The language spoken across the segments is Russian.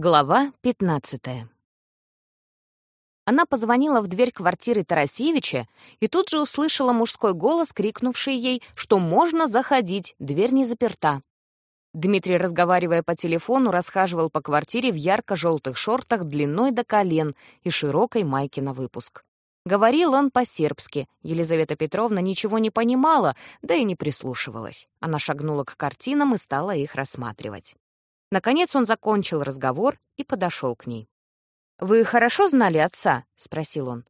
Глава 15 Она позвонила в дверь квартиры Тарасевича и тут же услышала мужской голос, крикнувший ей, что можно заходить, дверь не заперта. Дмитрий, разговаривая по телефону, расхаживал по квартире в ярко-желтых шортах длиной до колен и широкой майке на выпуск. Говорил он по-сербски. Елизавета Петровна ничего не понимала, да и не прислушивалась. Она шагнула к картинам и стала их рассматривать. Наконец он закончил разговор и подошел к ней. «Вы хорошо знали отца?» — спросил он.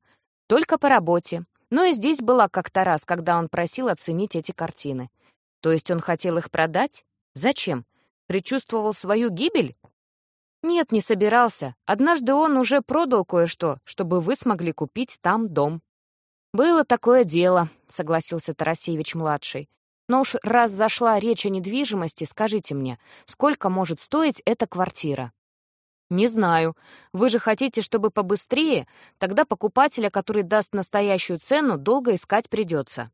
«Только по работе. Но и здесь была как-то раз, когда он просил оценить эти картины. То есть он хотел их продать? Зачем? Причувствовал свою гибель? Нет, не собирался. Однажды он уже продал кое-что, чтобы вы смогли купить там дом. «Было такое дело», — согласился Тарасевич-младший. Но уж раз зашла речь о недвижимости, скажите мне, сколько может стоить эта квартира? Не знаю. Вы же хотите, чтобы побыстрее? Тогда покупателя, который даст настоящую цену, долго искать придется.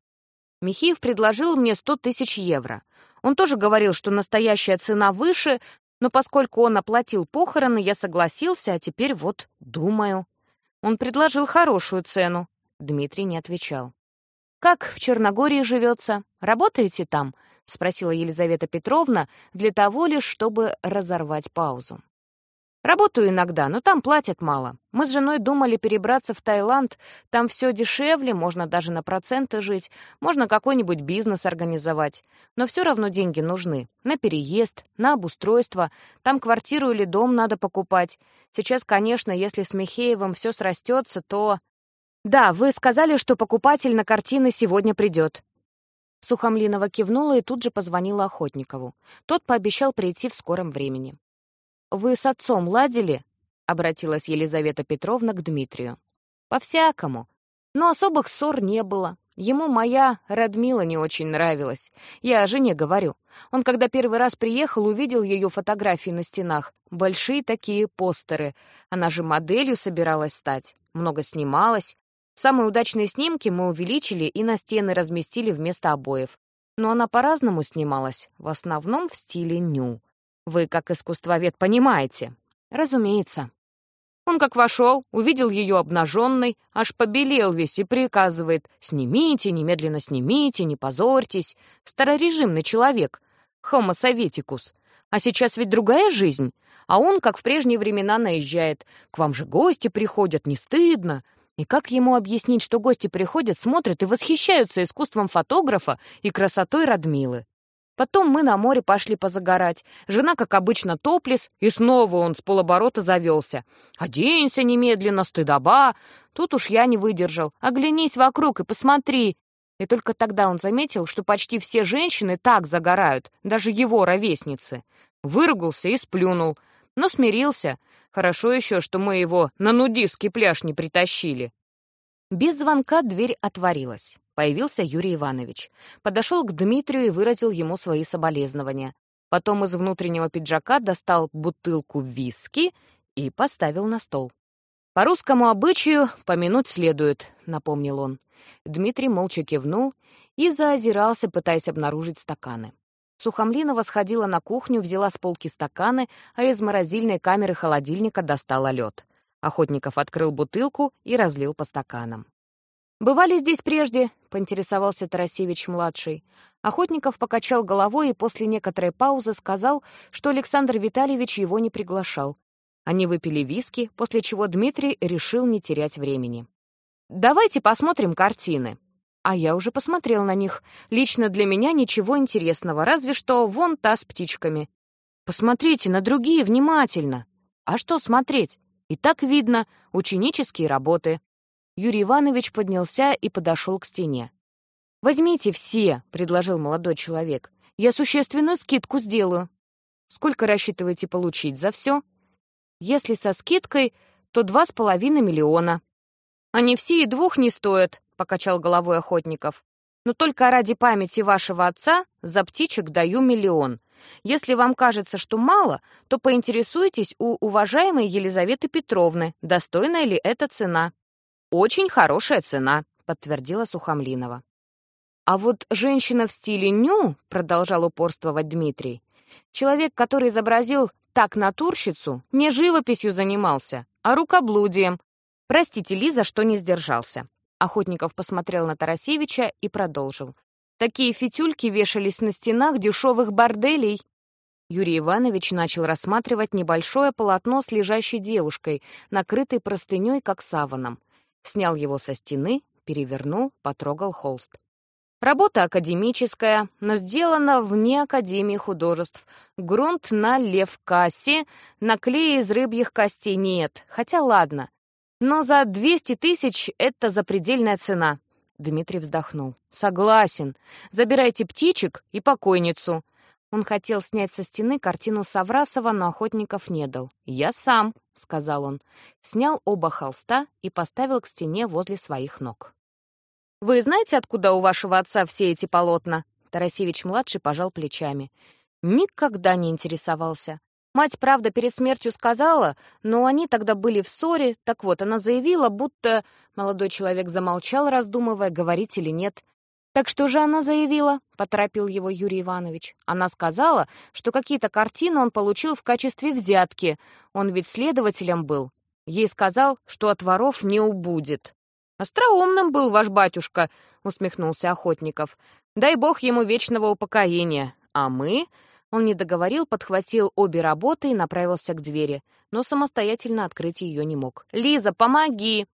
Михеев предложил мне 100 тысяч евро. Он тоже говорил, что настоящая цена выше, но поскольку он оплатил похороны, я согласился, а теперь вот думаю. Он предложил хорошую цену. Дмитрий не отвечал. «Как в Черногории живется? Работаете там?» — спросила Елизавета Петровна для того лишь, чтобы разорвать паузу. «Работаю иногда, но там платят мало. Мы с женой думали перебраться в Таиланд. Там все дешевле, можно даже на проценты жить, можно какой-нибудь бизнес организовать. Но все равно деньги нужны. На переезд, на обустройство. Там квартиру или дом надо покупать. Сейчас, конечно, если с Михеевым все срастется, то «Да, вы сказали, что покупатель на картины сегодня придет». Сухомлинова кивнула и тут же позвонила Охотникову. Тот пообещал прийти в скором времени. «Вы с отцом ладили?» — обратилась Елизавета Петровна к Дмитрию. «По-всякому. Но особых ссор не было. Ему моя Радмила не очень нравилась. Я о жене говорю. Он, когда первый раз приехал, увидел ее фотографии на стенах. Большие такие постеры. Она же моделью собиралась стать. Много снималась. Самые удачные снимки мы увеличили и на стены разместили вместо обоев. Но она по-разному снималась, в основном в стиле ню. Вы, как искусствовед, понимаете. Разумеется. Он как вошел, увидел ее обнаженной, аж побелел весь и приказывает «Снимите, немедленно снимите, не позорьтесь». Старорежимный человек, homo советикус. А сейчас ведь другая жизнь. А он, как в прежние времена, наезжает. «К вам же гости приходят, не стыдно?» И как ему объяснить, что гости приходят, смотрят и восхищаются искусством фотографа и красотой Радмилы? Потом мы на море пошли позагорать. Жена, как обычно, топлес, и снова он с полоборота завелся. «Оденься немедленно, стыдоба!» Тут уж я не выдержал. «Оглянись вокруг и посмотри!» И только тогда он заметил, что почти все женщины так загорают, даже его ровесницы. Выругался и сплюнул, но смирился — Хорошо еще, что мы его на нудистский пляж не притащили. Без звонка дверь отворилась. Появился Юрий Иванович. Подошел к Дмитрию и выразил ему свои соболезнования. Потом из внутреннего пиджака достал бутылку виски и поставил на стол. «По русскому обычаю помянуть следует», — напомнил он. Дмитрий молча кивнул и заозирался, пытаясь обнаружить стаканы. Сухомлинова сходила на кухню, взяла с полки стаканы, а из морозильной камеры холодильника достала лед. Охотников открыл бутылку и разлил по стаканам. «Бывали здесь прежде?» — поинтересовался Тарасевич-младший. Охотников покачал головой и после некоторой паузы сказал, что Александр Витальевич его не приглашал. Они выпили виски, после чего Дмитрий решил не терять времени. «Давайте посмотрим картины», а я уже посмотрел на них. Лично для меня ничего интересного, разве что вон та с птичками. Посмотрите на другие внимательно. А что смотреть? И так видно, ученические работы. Юрий Иванович поднялся и подошел к стене. «Возьмите все», — предложил молодой человек. «Я существенную скидку сделаю». «Сколько рассчитываете получить за все?» «Если со скидкой, то два с половиной миллиона». «Они все и двух не стоят», — покачал головой Охотников. «Но только ради памяти вашего отца за птичек даю миллион. Если вам кажется, что мало, то поинтересуйтесь у уважаемой Елизаветы Петровны, достойная ли эта цена». «Очень хорошая цена», — подтвердила Сухомлинова. «А вот женщина в стиле ню», — продолжал упорствовать Дмитрий, «человек, который изобразил так натурщицу, не живописью занимался, а рукоблудием. Простите, Лиза, что не сдержался. Охотников посмотрел на Тарасевича и продолжил. Такие фитюльки вешались на стенах дешевых борделей. Юрий Иванович начал рассматривать небольшое полотно с лежащей девушкой, накрытой простыней, как саваном. Снял его со стены, перевернул, потрогал холст. Работа академическая, но сделана вне Академии художеств. Грунт на левкассе, на клее из рыбьих костей нет. Хотя ладно. Но за 200 тысяч это запредельная цена. Дмитрий вздохнул. Согласен. Забирайте птичек и покойницу. Он хотел снять со стены картину Саврасова, но охотников не дал. «Я сам», — сказал он. Снял оба холста и поставил к стене возле своих ног. «Вы знаете, откуда у вашего отца все эти полотна?» Тарасевич-младший пожал плечами. Никогда не интересовался. Мать, правда, перед смертью сказала, но они тогда были в ссоре. Так вот, она заявила, будто... Молодой человек замолчал, раздумывая, говорить или нет. «Так что же она заявила?» — поторопил его Юрий Иванович. «Она сказала, что какие-то картины он получил в качестве взятки. Он ведь следователем был. Ей сказал, что от воров не убудет». «Остроумным был ваш батюшка», — усмехнулся Охотников. «Дай бог ему вечного упокоения. А мы...» Он не договорил, подхватил обе работы и направился к двери, но самостоятельно открыть ее не мог. «Лиза, помоги!»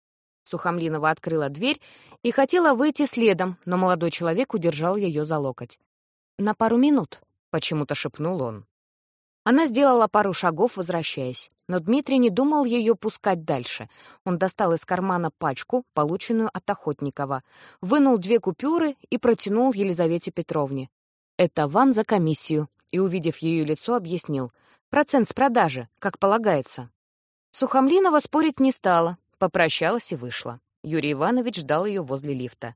Сухомлинова открыла дверь и хотела выйти следом, но молодой человек удержал ее за локоть. «На пару минут», — почему-то шепнул он. Она сделала пару шагов, возвращаясь. Но Дмитрий не думал ее пускать дальше. Он достал из кармана пачку, полученную от Охотникова, вынул две купюры и протянул Елизавете Петровне. «Это вам за комиссию», и, увидев ее лицо, объяснил. «Процент с продажи, как полагается». Сухомлинова спорить не стала, попрощалась и вышла. Юрий Иванович ждал ее возле лифта.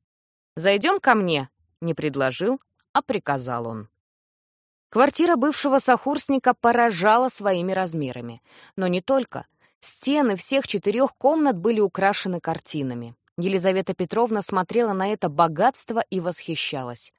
«Зайдем ко мне?» — не предложил, а приказал он. Квартира бывшего сохурсника поражала своими размерами. Но не только. Стены всех четырех комнат были украшены картинами. Елизавета Петровна смотрела на это богатство и восхищалась.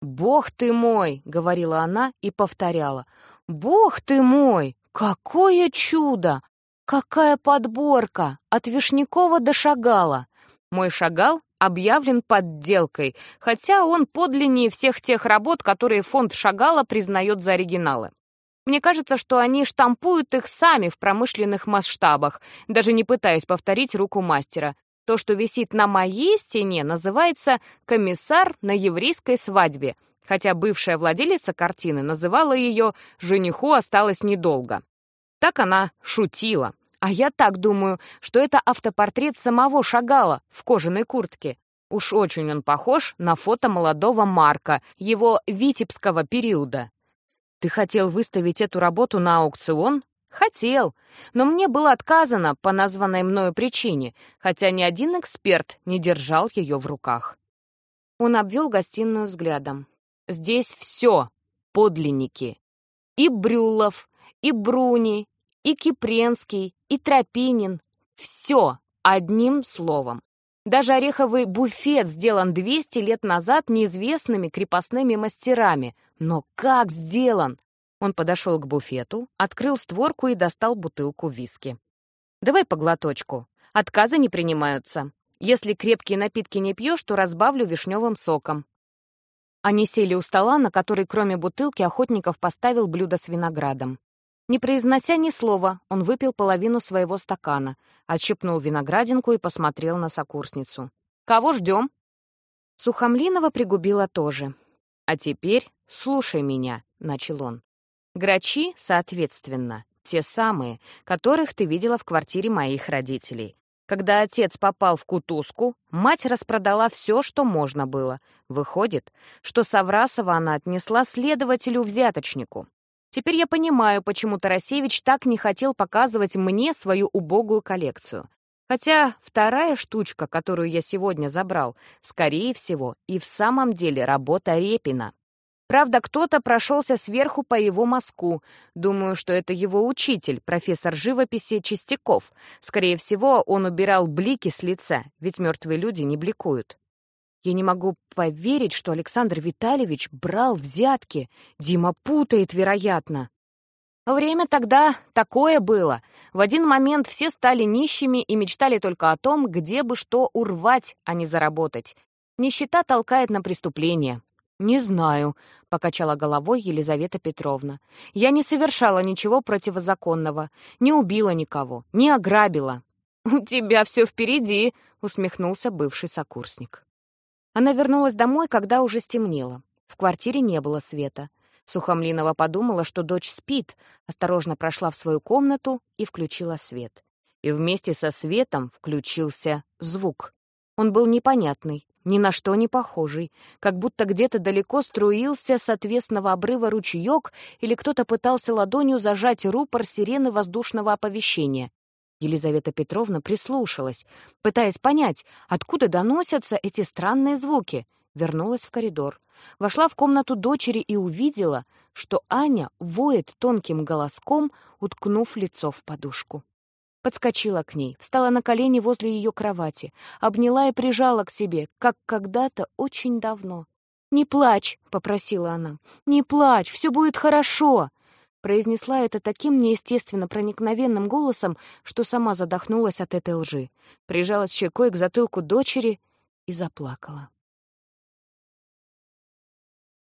«Бог ты мой!» — говорила она и повторяла. «Бог ты мой! Какое чудо! Какая подборка! От Вишнякова до Шагала! Мой Шагал объявлен подделкой, хотя он подлиннее всех тех работ, которые фонд Шагала признает за оригиналы. Мне кажется, что они штампуют их сами в промышленных масштабах, даже не пытаясь повторить руку мастера. То, что висит на моей стене, называется «Комиссар на еврейской свадьбе», хотя бывшая владелица картины называла ее «Жениху осталось недолго». Так она шутила. А я так думаю, что это автопортрет самого Шагала в кожаной куртке. Уж очень он похож на фото молодого Марка, его витебского периода. Ты хотел выставить эту работу на аукцион? Хотел, но мне было отказано по названной мною причине, хотя ни один эксперт не держал ее в руках. Он обвел гостиную взглядом. Здесь все подлинники. И Брюлов, и Бруни, и Кипренский, и Тропинин. Все одним словом. Даже ореховый буфет сделан 200 лет назад неизвестными крепостными мастерами. Но как сделан? Он подошел к буфету, открыл створку и достал бутылку виски. «Давай по глоточку. Отказы не принимаются. Если крепкие напитки не пьешь, то разбавлю вишневым соком». Они сели у стола, на который кроме бутылки охотников поставил блюдо с виноградом. Не произнося ни слова, он выпил половину своего стакана, отщипнул виноградинку и посмотрел на сокурсницу. «Кого ждем?» Сухомлинова пригубила тоже. «А теперь слушай меня», — начал он. «Грачи, соответственно, те самые, которых ты видела в квартире моих родителей. Когда отец попал в кутузку, мать распродала все, что можно было. Выходит, что Саврасова она отнесла следователю-взяточнику. Теперь я понимаю, почему Тарасевич так не хотел показывать мне свою убогую коллекцию. Хотя вторая штучка, которую я сегодня забрал, скорее всего, и в самом деле работа Репина. Правда, кто-то прошелся сверху по его мазку. Думаю, что это его учитель, профессор живописи Чистяков. Скорее всего, он убирал блики с лица, ведь мертвые люди не бликуют. Я не могу поверить, что Александр Витальевич брал взятки. Дима путает, вероятно. Время тогда такое было. В один момент все стали нищими и мечтали только о том, где бы что урвать, а не заработать. Нищета толкает на преступление. «Не знаю», — покачала головой Елизавета Петровна. «Я не совершала ничего противозаконного, не убила никого, не ограбила». «У тебя все впереди», — усмехнулся бывший сокурсник. Она вернулась домой, когда уже стемнело. В квартире не было света. Сухомлинова подумала, что дочь спит, осторожно прошла в свою комнату и включила свет. И вместе со светом включился звук. Он был непонятный, ни на что не похожий, как будто где-то далеко струился с отвесного обрыва ручеек или кто-то пытался ладонью зажать рупор сирены воздушного оповещения. Елизавета Петровна прислушалась, пытаясь понять, откуда доносятся эти странные звуки. Вернулась в коридор. Вошла в комнату дочери и увидела, что Аня воет тонким голоском, уткнув лицо в подушку. Подскочила к ней, встала на колени возле ее кровати, обняла и прижала к себе, как когда-то очень давно. «Не плачь!» — попросила она. «Не плачь, все будет хорошо!» Произнесла это таким неестественно проникновенным голосом, что сама задохнулась от этой лжи, прижалась щекой к затылку дочери и заплакала.